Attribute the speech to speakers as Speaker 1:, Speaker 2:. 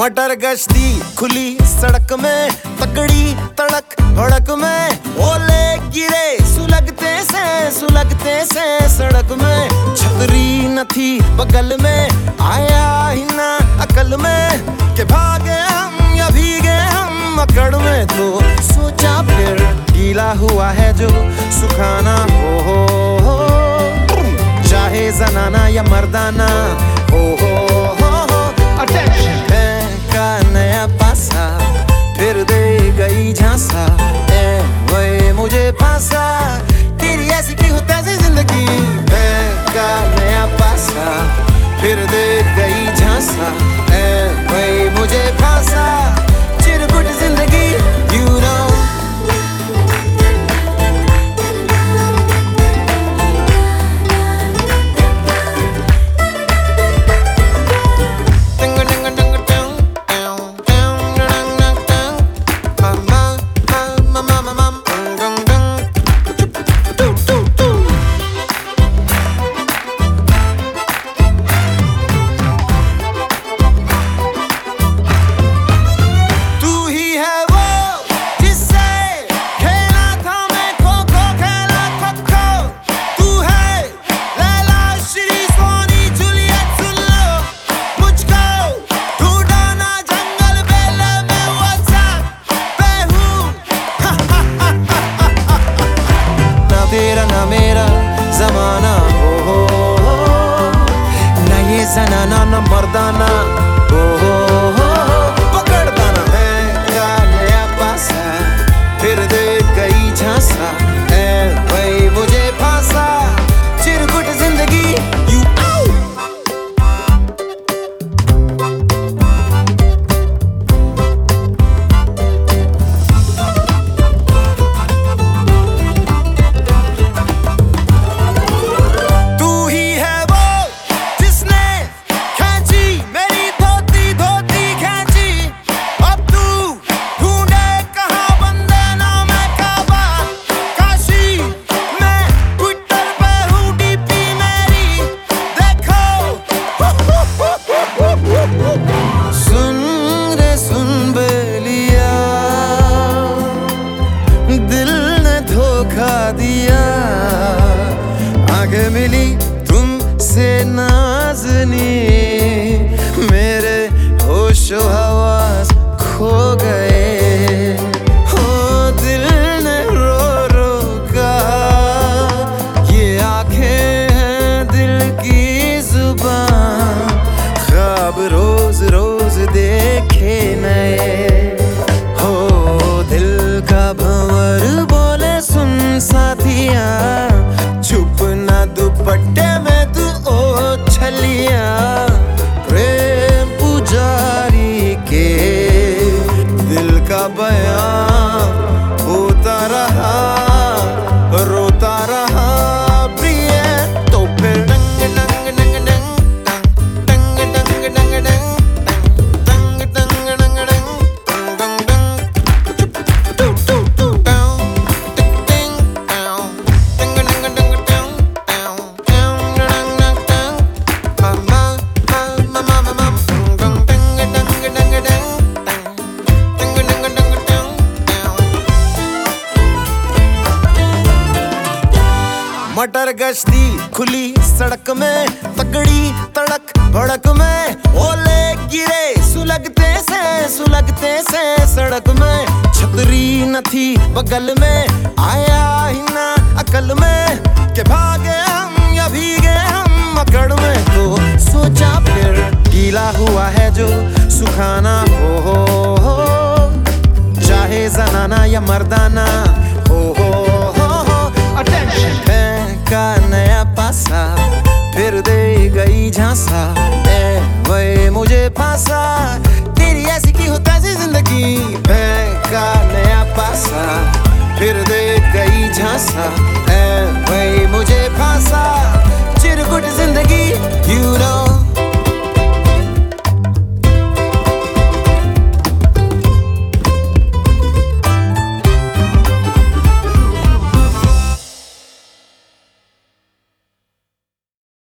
Speaker 1: मटर गश्ती खुली सड़क में तकड़ी तड़क, भड़क में। ओले गिरे, सुलगते से सुलगते से सड़क में। छतरी न थी बगल में, आया ही ना अकल में। के भागे हम, या भीगे हम मकड़ में। तो सोचा फिर गीला हुआ है जो सुखाना हो हो हो। चाहे जनाना या मर्दाना, हो हो। sana na na mardana. Oh, oh. cup मटर गश्ती खुली सड़क में तकड़ी तड़क भड़क में, ओले गिरे सुलगते से सुलगते से सड़क में। छतरी न थी बगल में, आया ही ना अकल में, के भागे हम या भीगे हम मकड़ में। तो सोचा फिर गीला हुआ है जो सुखाना हो हो हो। चाहे जनाना या मर्दाना, हो हो। का नया पासा, फिर दे गई झांसा। वे, मुझे पासा तेरी ऐसी की होता जी ज़िंदगी का नया पासा, फिर दे गई झांसा। वे, मुझे पासा चिरकुट ज़िंदगी